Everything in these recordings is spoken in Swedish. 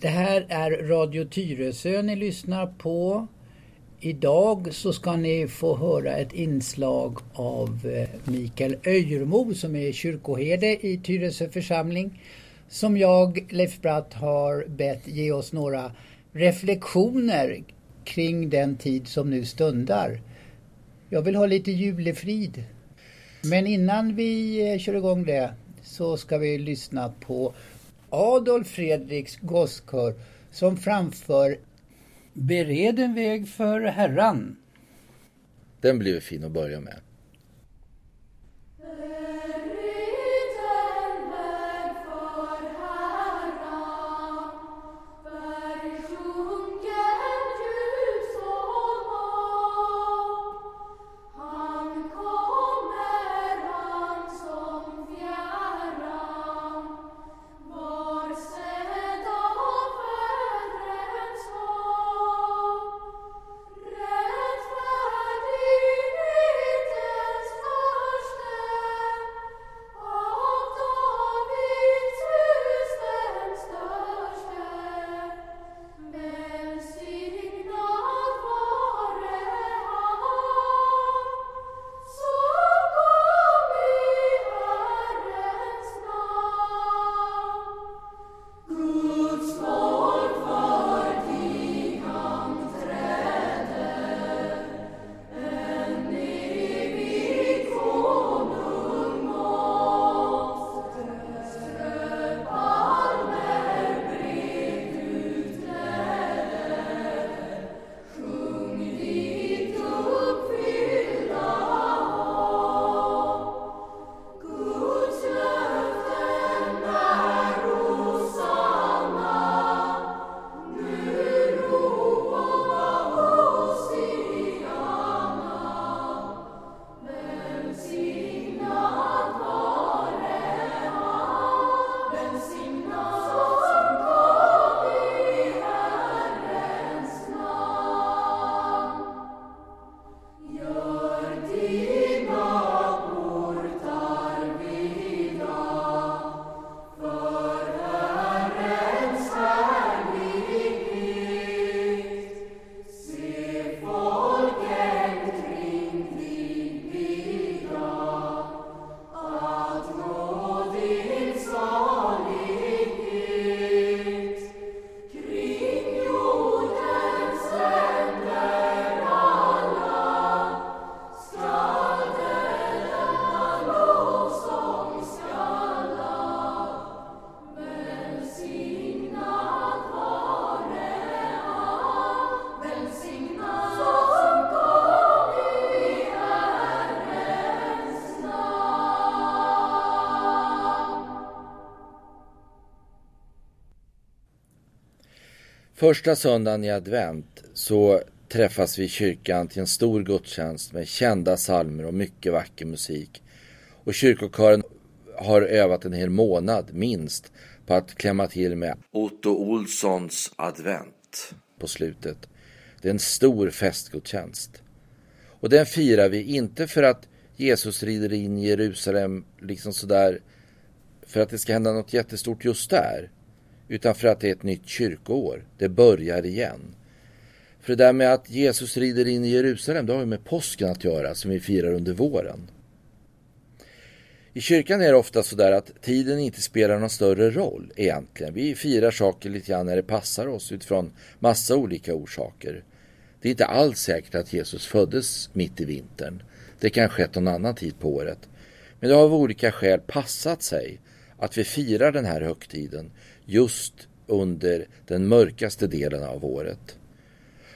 Det här är Radio Tyresö ni lyssnar på. Idag så ska ni få höra ett inslag av eh, Mikael Öjermo som är kyrkoherde i Tyresö församling. Som jag, Leif Bratt, har bett ge oss några reflektioner kring den tid som nu stundar. Jag vill ha lite julefrid. Men innan vi eh, kör igång det så ska vi lyssna på Adolf Fredriks gosskör som framför Bered en väg för Herran. Den blir fin att börja med. Första söndagen i advent så träffas vi i kyrkan till en stor gudstjänst med kända salmer och mycket vacker musik. Och kyrkokören har övat en hel månad minst på att klämma till med Otto Olssons advent på slutet. Det är en stor festgudstjänst. Och den firar vi inte för att Jesus rider in i Jerusalem liksom sådär för att det ska hända något jättestort just där utan för att det är ett nytt kyrkoår. Det börjar igen. För det där med att Jesus rider in i Jerusalem, det har ju med påsken att göra som vi firar under våren. I kyrkan är det ofta så där att tiden inte spelar någon större roll egentligen. Vi firar saker lite grann när det passar oss utifrån massa olika orsaker. Det är inte alls säkert att Jesus föddes mitt i vintern. Det kan ha skett någon annan tid på året. Men det har av olika skäl passat sig att vi firar den här högtiden just under den mörkaste delen av året.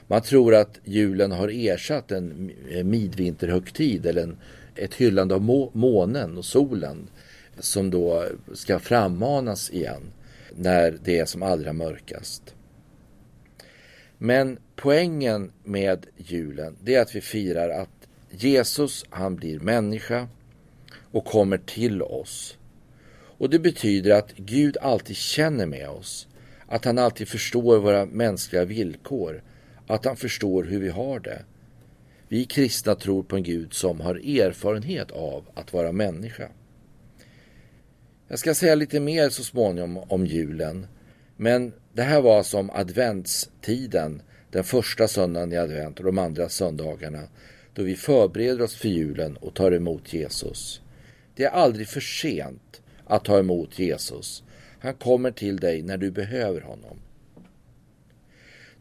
Man tror att julen har ersatt en midvinterhögtid eller en, ett hyllande av må, månen och solen som då ska frammanas igen när det är som allra mörkast. Men poängen med julen det är att vi firar att Jesus han blir människa och kommer till oss och det betyder att Gud alltid känner med oss. Att han alltid förstår våra mänskliga villkor. Att han förstår hur vi har det. Vi kristna tror på en Gud som har erfarenhet av att vara människa. Jag ska säga lite mer så småningom om julen. Men det här var som adventstiden, den första söndagen i advent och de andra söndagarna då vi förbereder oss för julen och tar emot Jesus. Det är aldrig för sent att ta emot Jesus. Han kommer till dig när du behöver honom.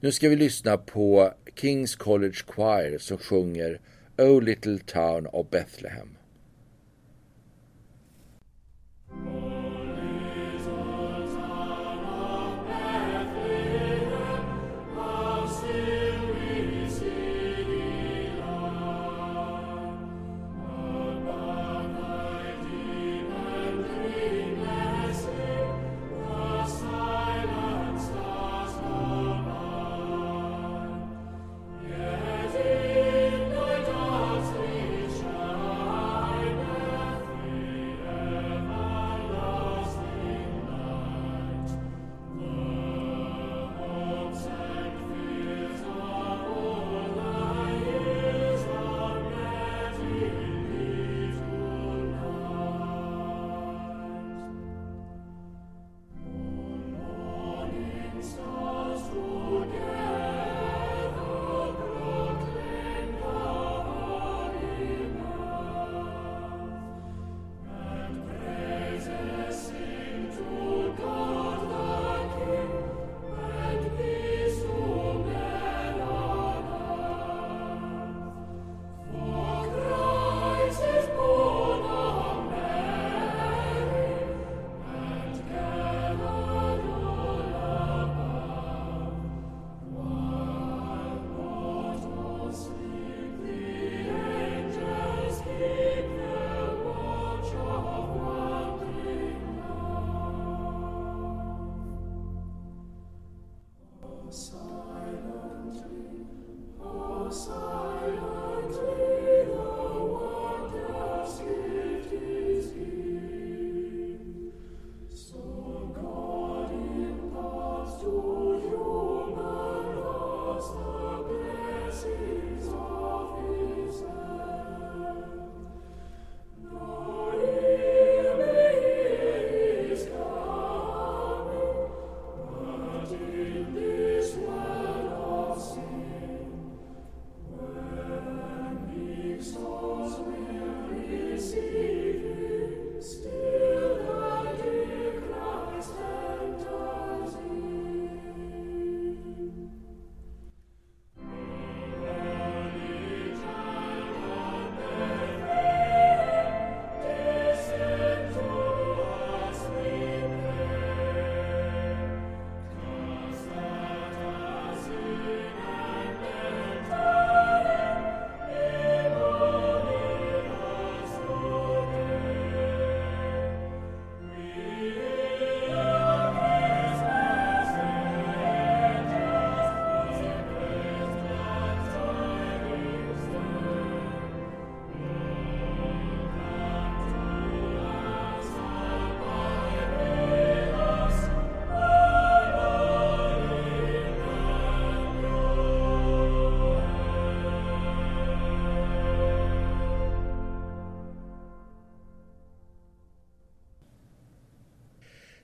Nu ska vi lyssna på Kings College Choir som sjunger O Little Town of Bethlehem.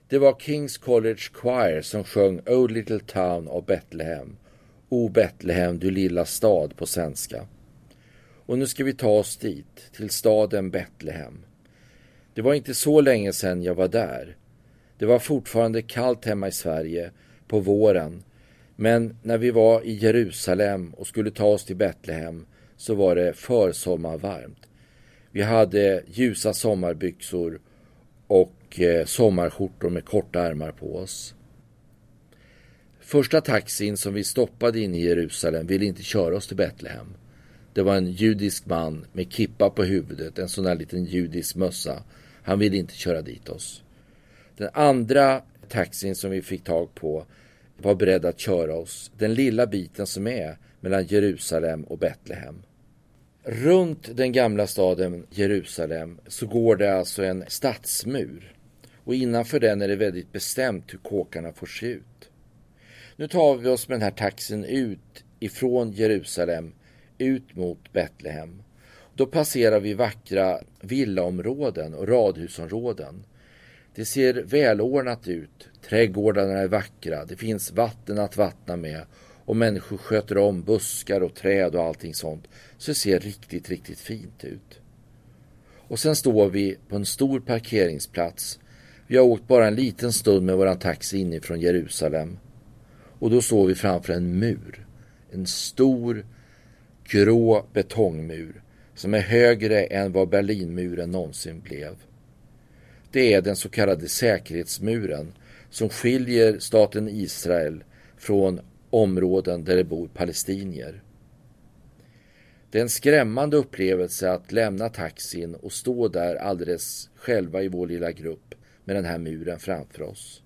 Det var Kings College Choir som sjöng O Little Town of Bethlehem. O Betlehem, du lilla stad på svenska. Och nu ska vi ta oss dit, till staden Betlehem. Det var inte så länge sedan jag var där. Det var fortfarande kallt hemma i Sverige på våren. Men när vi var i Jerusalem och skulle ta oss till Betlehem så var det försommarvarmt. Vi hade ljusa sommarbyxor och eh, sommarskjortor med korta ärmar på oss. Första taxin som vi stoppade in i Jerusalem ville inte köra oss till Betlehem. Det var en judisk man med kippa på huvudet, en sån där liten judisk mössa. Han ville inte köra dit oss. Den andra taxin som vi fick tag på var beredd att köra oss den lilla biten som är mellan Jerusalem och Betlehem. Runt den gamla staden Jerusalem så går det alltså en stadsmur. Och innanför den är det väldigt bestämt hur kåkarna får se ut. Nu tar vi oss med den här taxin ut ifrån Jerusalem ut mot Betlehem. Då passerar vi vackra villaområden och radhusområden. Det ser välordnat ut. Trädgårdarna är vackra, det finns vatten att vattna med och människor sköter om buskar och träd och allting sånt. Så det ser riktigt, riktigt fint ut. Och sen står vi på en stor parkeringsplats. Vi har åkt bara en liten stund med våran taxi inifrån Jerusalem. Och då står vi framför en mur. En stor grå betongmur som är högre än vad Berlinmuren någonsin blev. Det är den så kallade säkerhetsmuren som skiljer staten Israel från områden där det bor palestinier. Det är en skrämmande upplevelse att lämna taxin och stå där alldeles själva i vår lilla grupp med den här muren framför oss.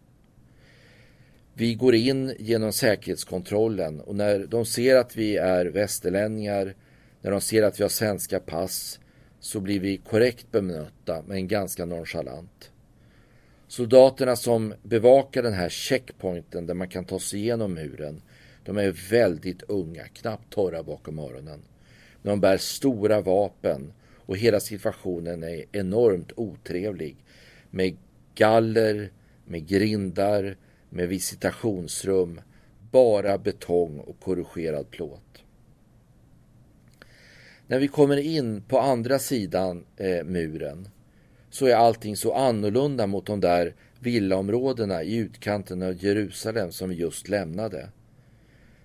Vi går in genom säkerhetskontrollen och när de ser att vi är västerlänningar, när de ser att vi har svenska pass, så blir vi korrekt bemötta men ganska nonchalant. Soldaterna som bevakar den här checkpointen där man kan ta sig igenom muren, de är väldigt unga, knappt torra bakom öronen. Men de bär stora vapen och hela situationen är enormt otrevlig. Med galler, med grindar, med visitationsrum, bara betong och korrugerad plåt. När vi kommer in på andra sidan eh, muren så är allting så annorlunda mot de där villaområdena i utkanten av Jerusalem som vi just lämnade.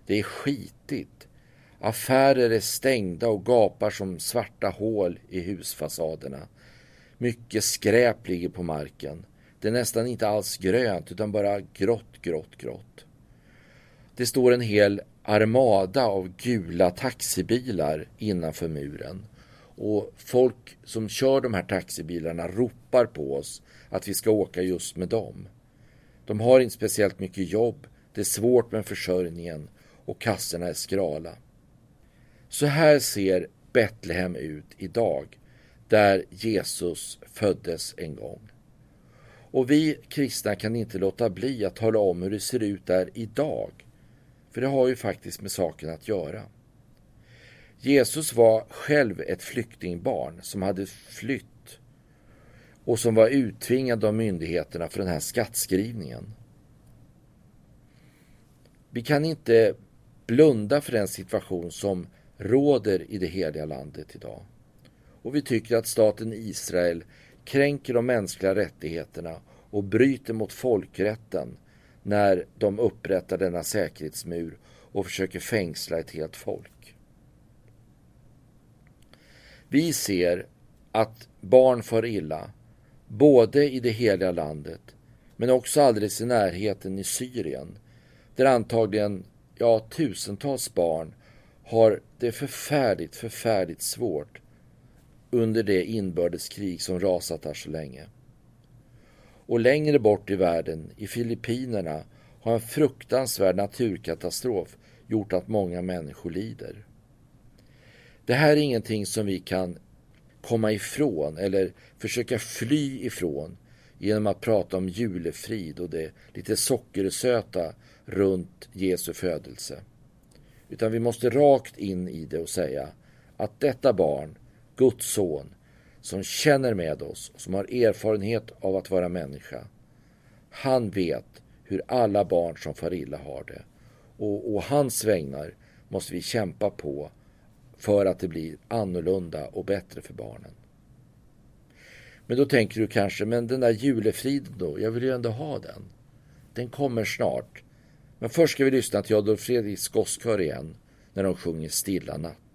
Det är skitigt. Affärer är stängda och gapar som svarta hål i husfasaderna. Mycket skräp ligger på marken. Det är nästan inte alls grönt utan bara grått, grått, grått. Det står en hel armada av gula taxibilar innanför muren. Och folk som kör de här taxibilarna ropar på oss att vi ska åka just med dem. De har inte speciellt mycket jobb, det är svårt med försörjningen och kassorna är skrala. Så här ser Betlehem ut idag, där Jesus föddes en gång. Och vi kristna kan inte låta bli att tala om hur det ser ut där idag. För det har ju faktiskt med saken att göra. Jesus var själv ett flyktingbarn som hade flytt och som var uttvingad av myndigheterna för den här skattskrivningen. Vi kan inte blunda för den situation som råder i det heliga landet idag. Och vi tycker att staten Israel kränker de mänskliga rättigheterna och bryter mot folkrätten när de upprättar denna säkerhetsmur och försöker fängsla ett helt folk. Vi ser att barn far illa, både i det heliga landet men också alldeles i närheten i Syrien, där antagligen ja, tusentals barn har det förfärligt, förfärligt svårt under det inbördeskrig som rasat här så länge. Och längre bort i världen, i Filippinerna, har en fruktansvärd naturkatastrof gjort att många människor lider. Det här är ingenting som vi kan komma ifrån eller försöka fly ifrån genom att prata om julefrid och det lite sockersöta runt Jesu födelse. Utan vi måste rakt in i det och säga att detta barn, Guds son, som känner med oss, som har erfarenhet av att vara människa, han vet hur alla barn som far illa har det. Och, och hans vägnar måste vi kämpa på för att det blir annorlunda och bättre för barnen. Men då tänker du kanske, men den där julefriden då, jag vill ju ändå ha den. Den kommer snart. Men först ska vi lyssna till Adolf Fredriks gosskör igen när de sjunger Stilla natt.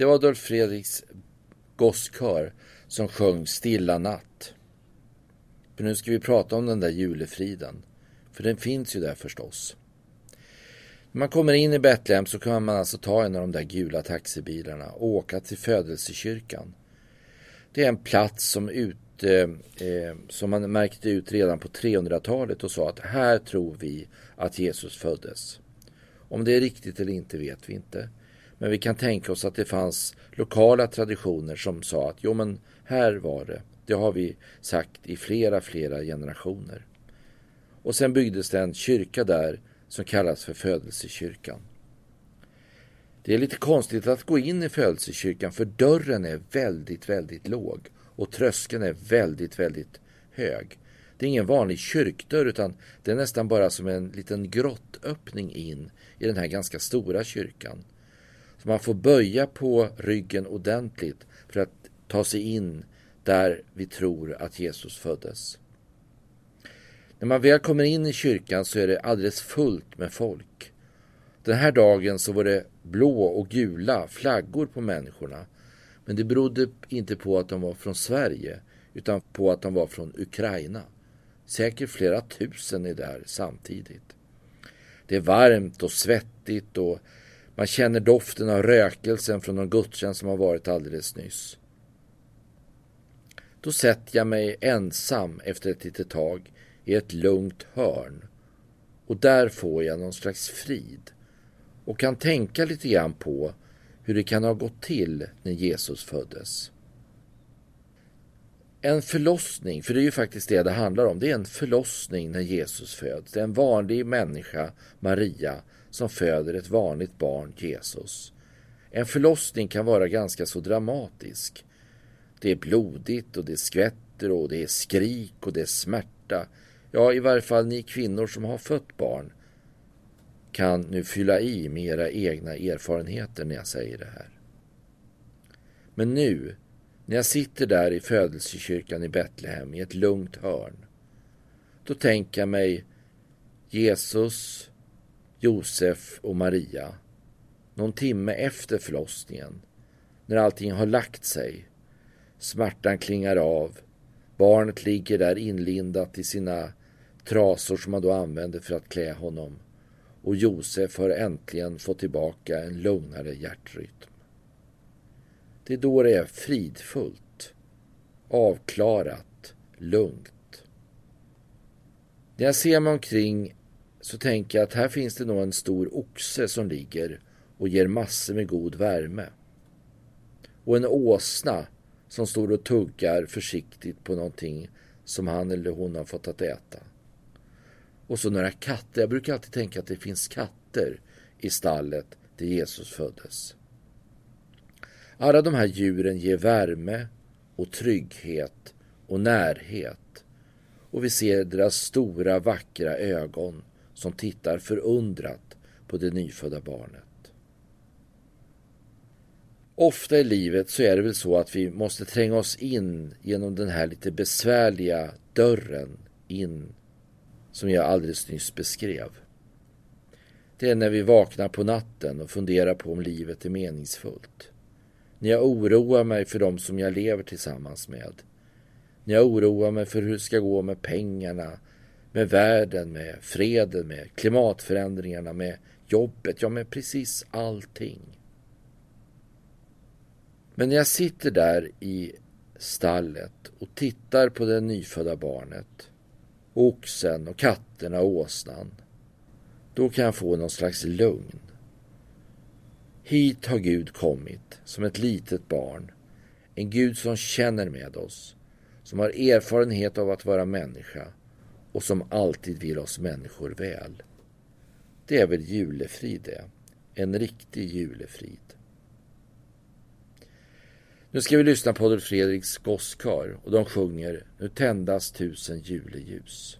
Det var Adolf Fredriks gosskör som sjöng Stilla natt. För nu ska vi prata om den där julefriden. För den finns ju där förstås. När man kommer in i Betlehem så kan man alltså ta en av de där gula taxibilarna och åka till födelsekyrkan. Det är en plats som, ut, eh, som man märkte ut redan på 300-talet och sa att här tror vi att Jesus föddes. Om det är riktigt eller inte vet vi inte. Men vi kan tänka oss att det fanns lokala traditioner som sa att jo men här var det. Det har vi sagt i flera, flera generationer. Och sen byggdes det en kyrka där som kallas för födelsekyrkan. Det är lite konstigt att gå in i födelsekyrkan för dörren är väldigt, väldigt låg och tröskeln är väldigt, väldigt hög. Det är ingen vanlig kyrkdörr utan det är nästan bara som en liten grottöppning in i den här ganska stora kyrkan. Så man får böja på ryggen ordentligt för att ta sig in där vi tror att Jesus föddes. När man väl kommer in i kyrkan så är det alldeles fullt med folk. Den här dagen så var det blå och gula flaggor på människorna. Men det berodde inte på att de var från Sverige utan på att de var från Ukraina. Säkert flera tusen är där samtidigt. Det är varmt och svettigt och man känner doften av rökelsen från någon gudstjänst som har varit alldeles nyss. Då sätter jag mig ensam efter ett litet tag i ett lugnt hörn och där får jag någon slags frid och kan tänka lite grann på hur det kan ha gått till när Jesus föddes. En förlossning, för det är ju faktiskt det det handlar om, det är en förlossning när Jesus föds. Det är en vanlig människa, Maria, som föder ett vanligt barn, Jesus. En förlossning kan vara ganska så dramatisk. Det är blodigt och det skvätter och det är skrik och det är smärta. Ja, i varje fall ni kvinnor som har fött barn kan nu fylla i med era egna erfarenheter när jag säger det här. Men nu, när jag sitter där i födelsekyrkan i Betlehem i ett lugnt hörn, då tänker jag mig Jesus, Josef och Maria någon timme efter förlossningen, när allting har lagt sig. Smärtan klingar av. Barnet ligger där inlindat i sina trasor som man då använder för att klä honom och Josef har äntligen fått tillbaka en lugnare hjärtrytm. Det är då det är fridfullt, avklarat, lugnt. När jag ser mig omkring så tänker jag att här finns det nog en stor oxe som ligger och ger massor med god värme. Och en åsna som står och tuggar försiktigt på någonting som han eller hon har fått att äta. Och så några katter. Jag brukar alltid tänka att det finns katter i stallet där Jesus föddes. Alla de här djuren ger värme och trygghet och närhet. Och vi ser deras stora vackra ögon som tittar förundrat på det nyfödda barnet. Ofta i livet så är det väl så att vi måste tränga oss in genom den här lite besvärliga dörren in som jag alldeles nyss beskrev. Det är när vi vaknar på natten och funderar på om livet är meningsfullt. När jag oroar mig för dem som jag lever tillsammans med. När jag oroar mig för hur det ska gå med pengarna, med världen, med freden, med klimatförändringarna, med jobbet, ja med precis allting. Men när jag sitter där i stallet och tittar på det nyfödda barnet oxen och katterna och åsnan. Då kan jag få någon slags lugn. Hit har Gud kommit som ett litet barn. En Gud som känner med oss, som har erfarenhet av att vara människa och som alltid vill oss människor väl. Det är väl julefrid det. En riktig julefrid. Nu ska vi lyssna på Adolf Fredriks gosskör och de sjunger Nu tändas tusen juleljus.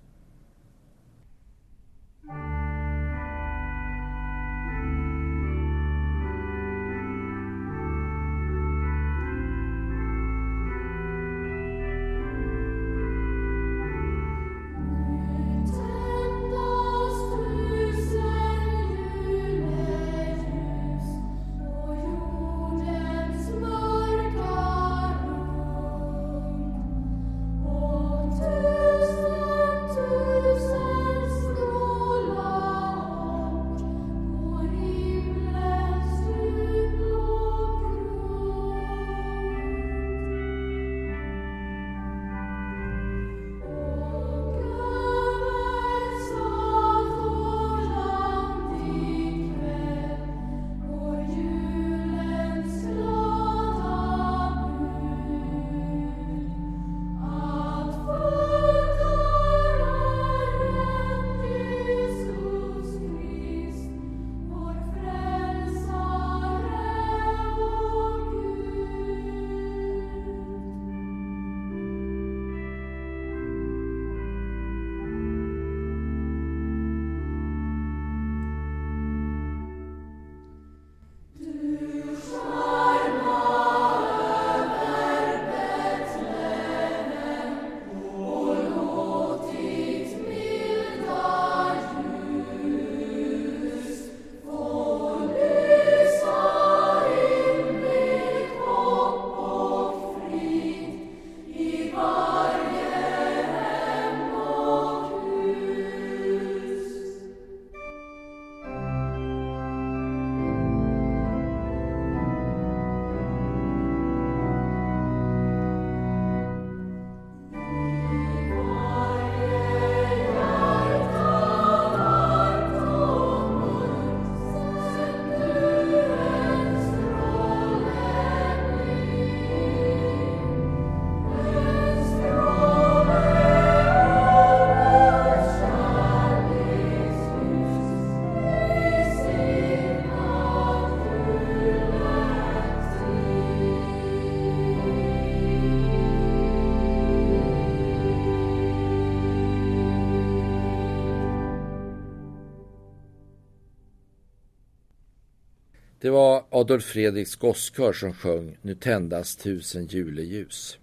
Det var Adolf Fredriks gosskör som sjöng Nu tändas tusen juleljus.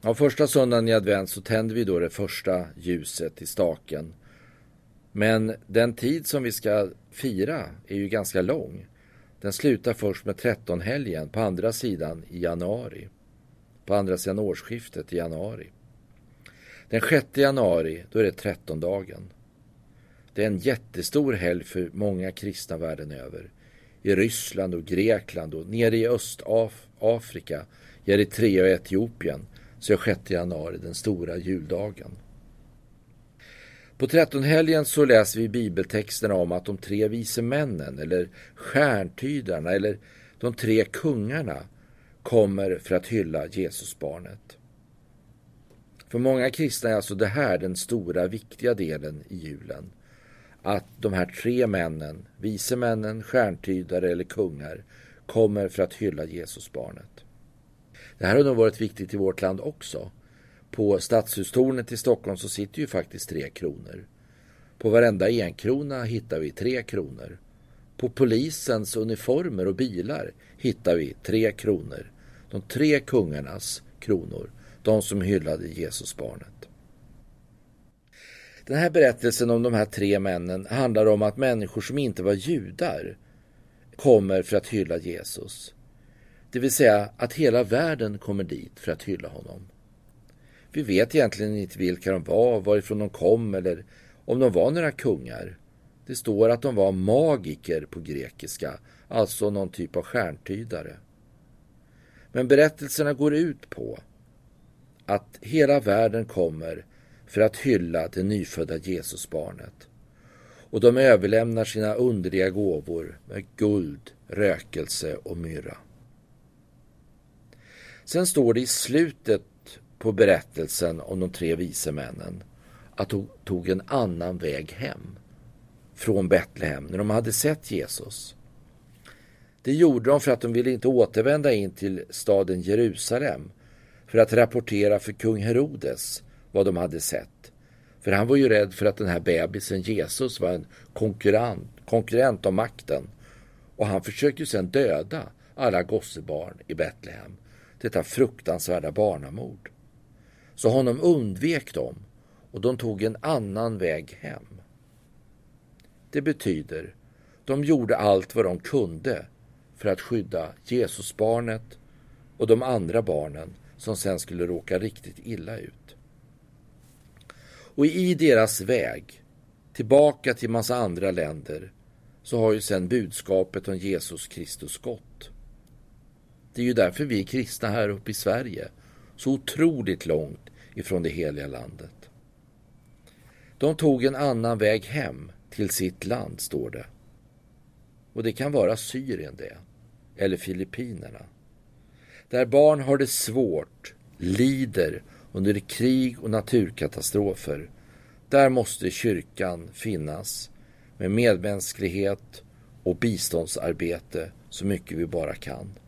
Ja, första söndagen i advent så tände vi då det första ljuset i staken. Men den tid som vi ska fira är ju ganska lång. Den slutar först med trettonhelgen på andra sidan i januari. På andra sidan årsskiftet i januari. Den 6 januari, då är det trettondagen. Det är en jättestor helg för många kristna världen över. I Ryssland och Grekland och nere i Östafrika, i Eritrea och Etiopien så är 6 januari den stora juldagen. På trettonhelgen så läser vi bibeltexterna om att de tre vise männen eller stjärntydarna eller de tre kungarna kommer för att hylla Jesusbarnet. För många kristna är alltså det här den stora viktiga delen i julen. Att de här tre männen, vise männen, stjärntydare eller kungar, kommer för att hylla Jesusbarnet. Det här har nog varit viktigt i vårt land också. På Stadshustornet i Stockholm så sitter ju faktiskt tre kronor. På varenda enkrona hittar vi tre kronor. På polisens uniformer och bilar hittar vi tre kronor. De tre kungarnas kronor. De som hyllade Jesusbarnet. Den här berättelsen om de här tre männen handlar om att människor som inte var judar kommer för att hylla Jesus. Det vill säga att hela världen kommer dit för att hylla honom. Vi vet egentligen inte vilka de var, varifrån de kom eller om de var några kungar. Det står att de var magiker på grekiska, alltså någon typ av stjärntydare. Men berättelserna går ut på att hela världen kommer för att hylla det nyfödda Jesusbarnet. Och de överlämnar sina underliga gåvor med guld, rökelse och myrra. Sen står det i slutet på berättelsen om de tre vise männen att de tog en annan väg hem från Betlehem när de hade sett Jesus. Det gjorde de för att de ville inte återvända in till staden Jerusalem för att rapportera för kung Herodes vad de hade sett. För han var ju rädd för att den här bebisen Jesus var en konkurrent, konkurrent om makten. Och han försökte ju sedan döda alla gossebarn i Betlehem detta fruktansvärda barnamord. Så honom undvek de och de tog en annan väg hem. Det betyder, de gjorde allt vad de kunde för att skydda Jesusbarnet och de andra barnen som sen skulle råka riktigt illa ut. Och i deras väg tillbaka till massa andra länder så har ju sen budskapet om Jesus Kristus gått. Det är ju därför vi är kristna här uppe i Sverige. Så otroligt långt ifrån det heliga landet. De tog en annan väg hem till sitt land, står det. Och det kan vara Syrien det, eller Filippinerna. Där barn har det svårt, lider under krig och naturkatastrofer. Där måste kyrkan finnas med medmänsklighet och biståndsarbete så mycket vi bara kan.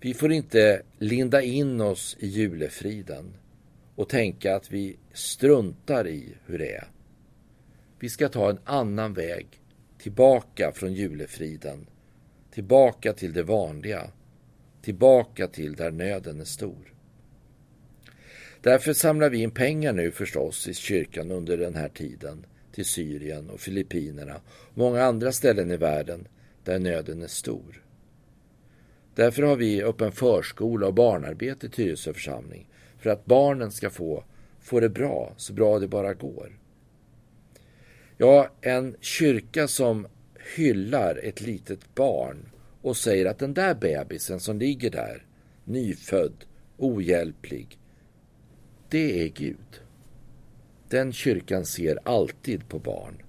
Vi får inte linda in oss i julefriden och tänka att vi struntar i hur det är. Vi ska ta en annan väg tillbaka från julefriden, tillbaka till det vanliga, tillbaka till där nöden är stor. Därför samlar vi in pengar nu förstås i kyrkan under den här tiden till Syrien och Filippinerna och många andra ställen i världen där nöden är stor. Därför har vi öppen förskola och barnarbete i Tyresö församling. För att barnen ska få, få det bra, så bra det bara går. Ja, en kyrka som hyllar ett litet barn och säger att den där bebisen som ligger där, nyfödd, ohjälplig, det är Gud. Den kyrkan ser alltid på barn,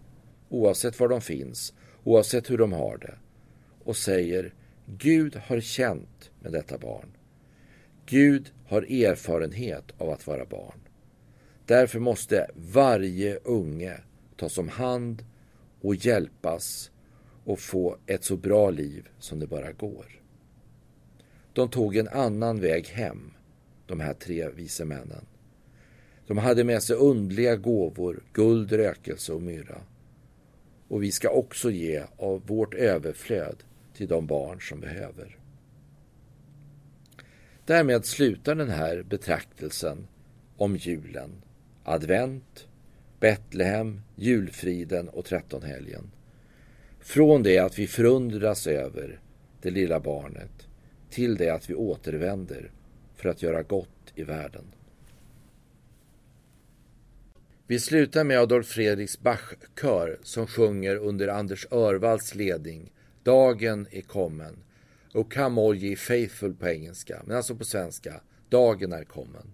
oavsett var de finns, oavsett hur de har det, och säger Gud har känt med detta barn. Gud har erfarenhet av att vara barn. Därför måste varje unge tas om hand och hjälpas och få ett så bra liv som det bara går. De tog en annan väg hem, de här tre vise männen. De hade med sig undliga gåvor, guld, rökelse och myra. och vi ska också ge av vårt överflöd till de barn som behöver. Därmed slutar den här betraktelsen om julen, advent, Betlehem, julfriden och trettonhelgen. Från det att vi förundras över det lilla barnet till det att vi återvänder för att göra gott i världen. Vi slutar med Adolf Fredriks Bach-kör som sjunger under Anders Örvalls ledning Dagen är kommen. Och come all ye faithful på engelska, men alltså på svenska. Dagen är kommen.